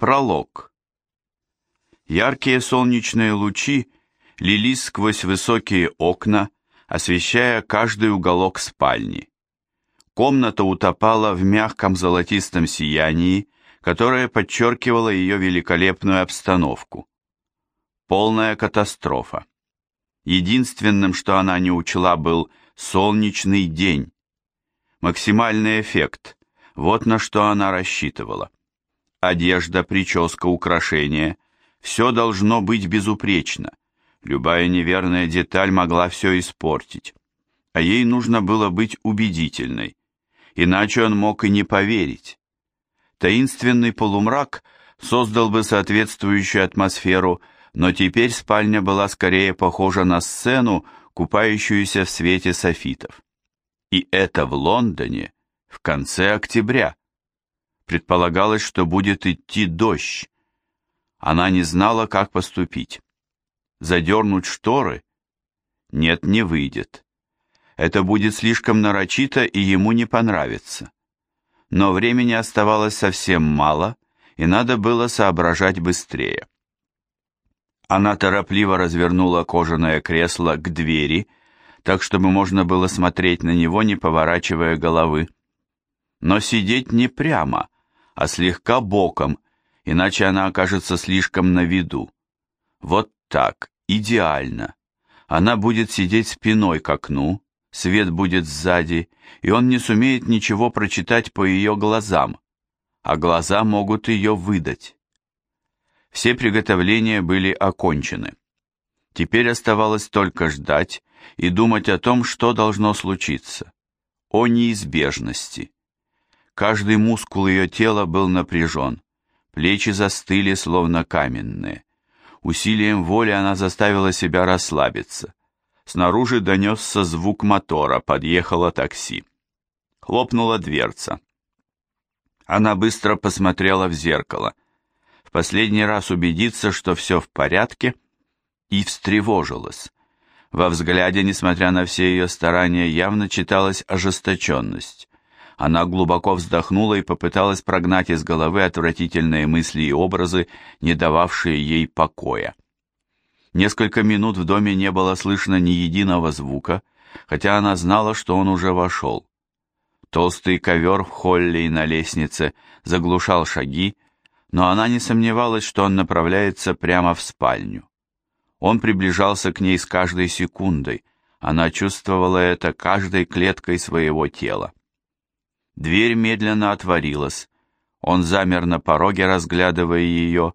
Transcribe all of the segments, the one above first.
Пролог. Яркие солнечные лучи лились сквозь высокие окна, освещая каждый уголок спальни. Комната утопала в мягком золотистом сиянии, которое подчеркивало ее великолепную обстановку. Полная катастрофа. Единственным, что она не учла, был солнечный день. Максимальный эффект. Вот на что она рассчитывала. Одежда, прическа, украшения – все должно быть безупречно. Любая неверная деталь могла все испортить. А ей нужно было быть убедительной. Иначе он мог и не поверить. Таинственный полумрак создал бы соответствующую атмосферу, но теперь спальня была скорее похожа на сцену, купающуюся в свете софитов. И это в Лондоне в конце октября. Предполагалось, что будет идти дождь. Она не знала, как поступить. Задернуть шторы? Нет, не выйдет. Это будет слишком нарочито и ему не понравится. Но времени оставалось совсем мало, и надо было соображать быстрее. Она торопливо развернула кожаное кресло к двери, так чтобы можно было смотреть на него, не поворачивая головы. Но сидеть не прямо, а слегка боком, иначе она окажется слишком на виду. Вот так, идеально. Она будет сидеть спиной к окну, свет будет сзади, и он не сумеет ничего прочитать по ее глазам, а глаза могут ее выдать. Все приготовления были окончены. Теперь оставалось только ждать и думать о том, что должно случиться, о неизбежности. Каждый мускул ее тела был напряжен, плечи застыли, словно каменные. Усилием воли она заставила себя расслабиться. Снаружи донесся звук мотора, подъехало такси. Хлопнула дверца. Она быстро посмотрела в зеркало. В последний раз убедиться, что все в порядке, и встревожилась. Во взгляде, несмотря на все ее старания, явно читалась ожесточенность. Она глубоко вздохнула и попыталась прогнать из головы отвратительные мысли и образы, не дававшие ей покоя. Несколько минут в доме не было слышно ни единого звука, хотя она знала, что он уже вошел. Толстый ковер в холле и на лестнице заглушал шаги, но она не сомневалась, что он направляется прямо в спальню. Он приближался к ней с каждой секундой, она чувствовала это каждой клеткой своего тела. Дверь медленно отворилась. Он замер на пороге, разглядывая ее,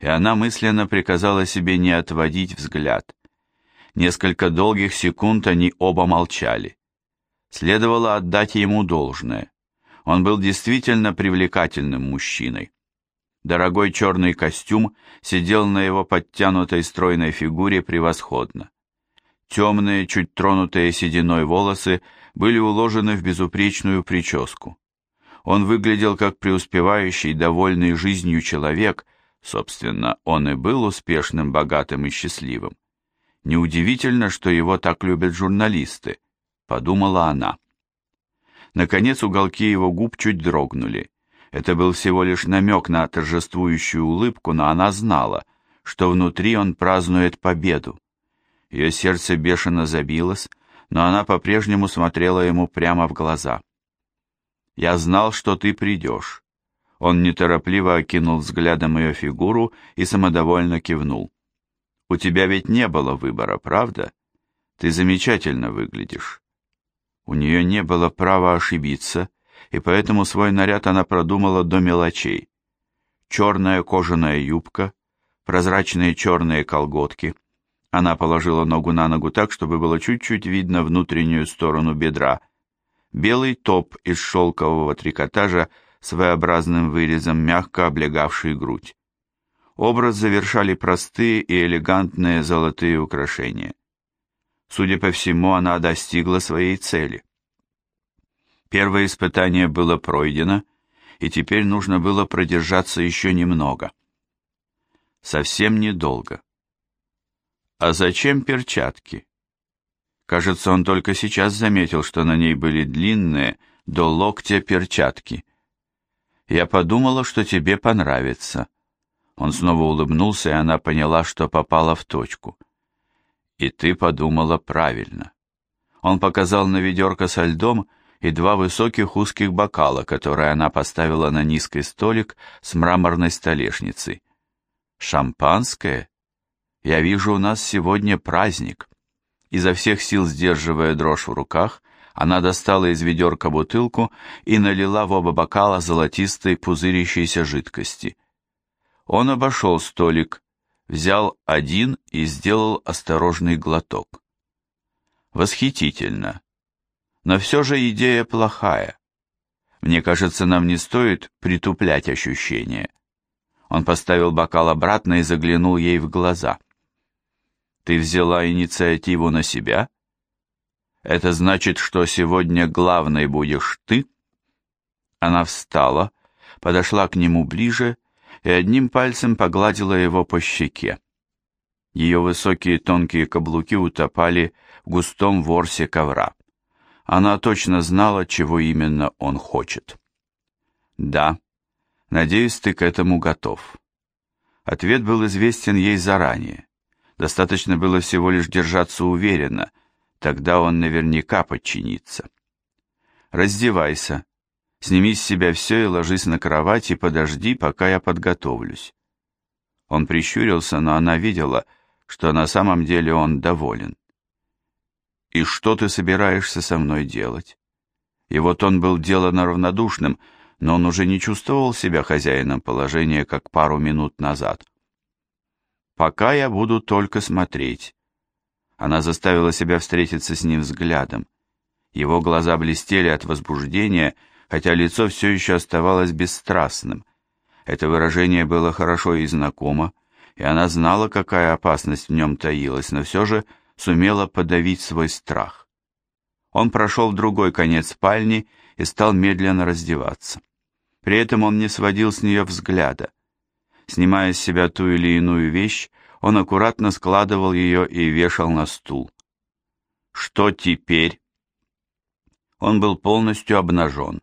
и она мысленно приказала себе не отводить взгляд. Несколько долгих секунд они оба молчали. Следовало отдать ему должное. Он был действительно привлекательным мужчиной. Дорогой черный костюм сидел на его подтянутой стройной фигуре превосходно. Темные, чуть тронутые сединой волосы были уложены в безупречную прическу. Он выглядел как преуспевающий, довольный жизнью человек, собственно, он и был успешным, богатым и счастливым. Неудивительно, что его так любят журналисты, подумала она. Наконец уголки его губ чуть дрогнули. Это был всего лишь намек на торжествующую улыбку, но она знала, что внутри он празднует победу. Ее сердце бешено забилось, но она по-прежнему смотрела ему прямо в глаза. «Я знал, что ты придешь». Он неторопливо окинул взглядом ее фигуру и самодовольно кивнул. «У тебя ведь не было выбора, правда? Ты замечательно выглядишь». У нее не было права ошибиться, и поэтому свой наряд она продумала до мелочей. Черная кожаная юбка, прозрачные черные колготки — она положила ногу на ногу так, чтобы было чуть-чуть видно внутреннюю сторону бедра. Белый топ из шелкового трикотажа с V-образным вырезом, мягко облегавший грудь. Образ завершали простые и элегантные золотые украшения. Судя по всему, она достигла своей цели. Первое испытание было пройдено, и теперь нужно было продержаться еще немного. Совсем недолго. А зачем перчатки? Кажется, он только сейчас заметил, что на ней были длинные, до локтя перчатки. Я подумала, что тебе понравится. Он снова улыбнулся, и она поняла, что попала в точку. И ты подумала правильно. Он показал на ведерко со льдом и два высоких узких бокала, которые она поставила на низкий столик с мраморной столешницей. «Шампанское? Я вижу, у нас сегодня праздник». Изо всех сил сдерживая дрожь в руках, она достала из ведерка бутылку и налила в оба бокала золотистой пузырящейся жидкости. Он обошел столик, взял один и сделал осторожный глоток. Восхитительно. Но все же идея плохая. Мне кажется, нам не стоит притуплять ощущения. Он поставил бокал обратно и заглянул ей в глаза. Ты взяла инициативу на себя? Это значит, что сегодня главной будешь ты? Она встала, подошла к нему ближе и одним пальцем погладила его по щеке. Ее высокие тонкие каблуки утопали в густом ворсе ковра. Она точно знала, чего именно он хочет. «Да, надеюсь, ты к этому готов». Ответ был известен ей заранее. Достаточно было всего лишь держаться уверенно, тогда он наверняка подчинится. «Раздевайся, сними с себя все и ложись на кровать и подожди, пока я подготовлюсь». Он прищурился, но она видела, что на самом деле он доволен. «И что ты собираешься со мной делать?» И вот он был делано равнодушным, но он уже не чувствовал себя хозяином положения, как пару минут назад. «Пока я буду только смотреть». Она заставила себя встретиться с ним взглядом. Его глаза блестели от возбуждения, хотя лицо все еще оставалось бесстрастным. Это выражение было хорошо и знакомо, и она знала, какая опасность в нем таилась, но все же сумела подавить свой страх. Он прошел в другой конец спальни и стал медленно раздеваться. При этом он не сводил с нее взгляда. Снимая с себя ту или иную вещь, он аккуратно складывал ее и вешал на стул. Что теперь? Он был полностью обнажен.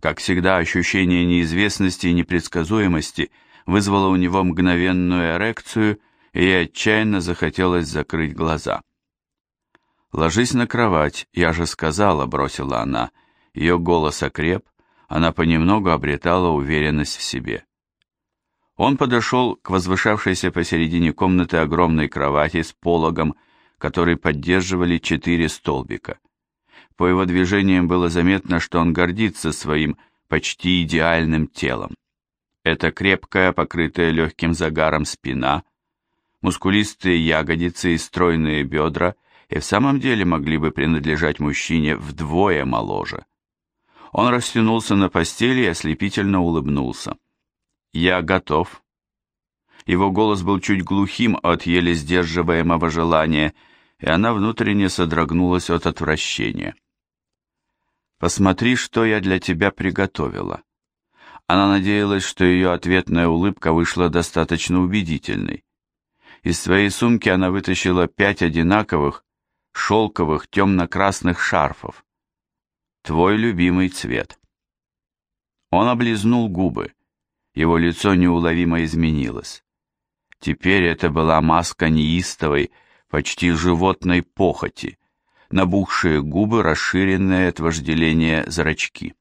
Как всегда, ощущение неизвестности и непредсказуемости вызвало у него мгновенную эрекцию – и отчаянно захотелось закрыть глаза. «Ложись на кровать, я же сказала», — бросила она. Ее голос окреп, она понемногу обретала уверенность в себе. Он подошел к возвышавшейся посередине комнаты огромной кровати с пологом, который поддерживали четыре столбика. По его движениям было заметно, что он гордится своим почти идеальным телом. Это крепкая, покрытая легким загаром спина, мускулистые ягодицы и стройные бедра и в самом деле могли бы принадлежать мужчине вдвое моложе. Он растянулся на постели и ослепительно улыбнулся. «Я готов». Его голос был чуть глухим от еле сдерживаемого желания, и она внутренне содрогнулась от отвращения. «Посмотри, что я для тебя приготовила». Она надеялась, что ее ответная улыбка вышла достаточно убедительной. Из своей сумки она вытащила пять одинаковых, шелковых темно-красных шарфов. Твой любимый цвет. Он облизнул губы. Его лицо неуловимо изменилось. Теперь это была маска неистовой, почти животной похоти, набухшие губы, расширенные от вожделения зрачки.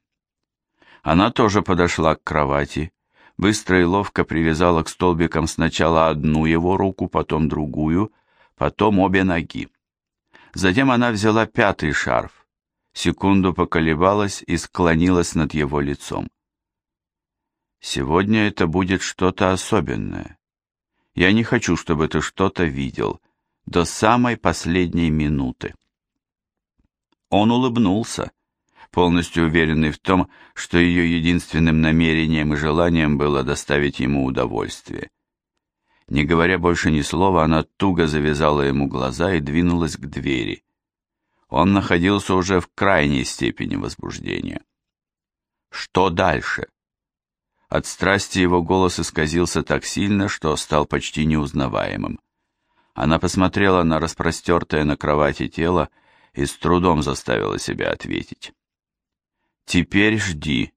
Она тоже подошла к кровати, быстро и ловко привязала к столбикам сначала одну его руку, потом другую, потом обе ноги. Затем она взяла пятый шарф, секунду поколебалась и склонилась над его лицом. «Сегодня это будет что-то особенное. Я не хочу, чтобы ты что-то видел до самой последней минуты». Он улыбнулся, полностью уверенный в том, что ее единственным намерением и желанием было доставить ему удовольствие. Не говоря больше ни слова, она туго завязала ему глаза и двинулась к двери. Он находился уже в крайней степени возбуждения. Что дальше? От страсти его голос исказился так сильно, что стал почти неузнаваемым. Она посмотрела на распростертое на кровати тело и с трудом заставила себя ответить. Теперь жди.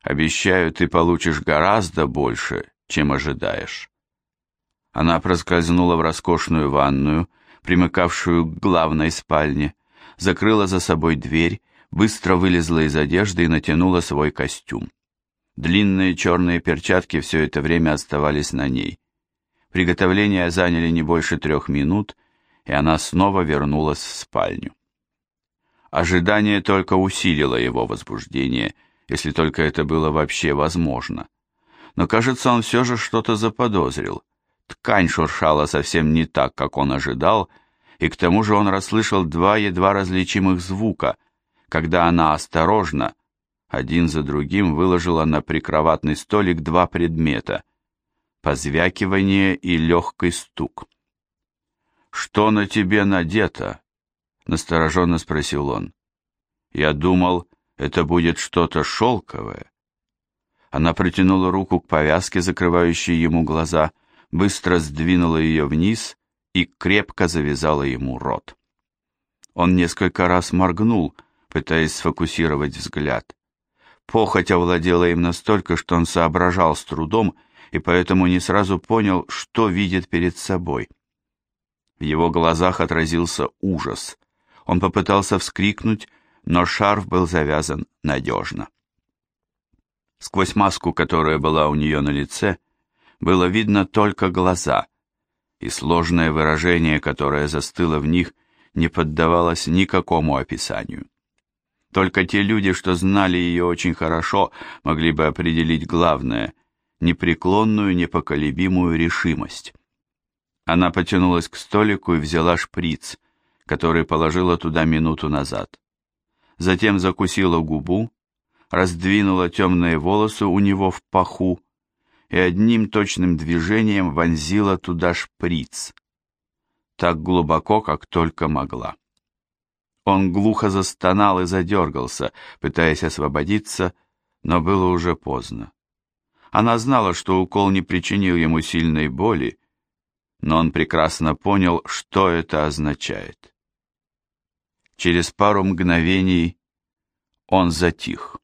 Обещаю, ты получишь гораздо больше, чем ожидаешь. Она проскользнула в роскошную ванную, примыкавшую к главной спальне, закрыла за собой дверь, быстро вылезла из одежды и натянула свой костюм. Длинные черные перчатки все это время оставались на ней. Приготовления заняли не больше трех минут, и она снова вернулась в спальню. Ожидание только усилило его возбуждение, если только это было вообще возможно. Но, кажется, он все же что-то заподозрил. Ткань шуршала совсем не так, как он ожидал, и к тому же он расслышал два едва различимых звука, когда она осторожно, один за другим выложила на прикроватный столик два предмета — позвякивание и легкий стук. «Что на тебе надето?» — настороженно спросил он. «Я думал, это будет что-то шелковое». Она протянула руку к повязке, закрывающей ему глаза, быстро сдвинула ее вниз и крепко завязала ему рот. Он несколько раз моргнул, пытаясь сфокусировать взгляд. Похоть овладела им настолько, что он соображал с трудом и поэтому не сразу понял, что видит перед собой. В его глазах отразился ужас. Он попытался вскрикнуть, но шарф был завязан надежно. Сквозь маску, которая была у нее на лице, было видно только глаза, и сложное выражение, которое застыло в них, не поддавалось никакому описанию. Только те люди, что знали ее очень хорошо, могли бы определить главное — непреклонную, непоколебимую решимость. Она потянулась к столику и взяла шприц, который положила туда минуту назад. Затем закусила губу, раздвинула темные волосы у него в паху и одним точным движением вонзила туда шприц. Так глубоко, как только могла. Он глухо застонал и задергался, пытаясь освободиться, но было уже поздно. Она знала, что укол не причинил ему сильной боли, но он прекрасно понял, что это означает. Через пару мгновений он затих.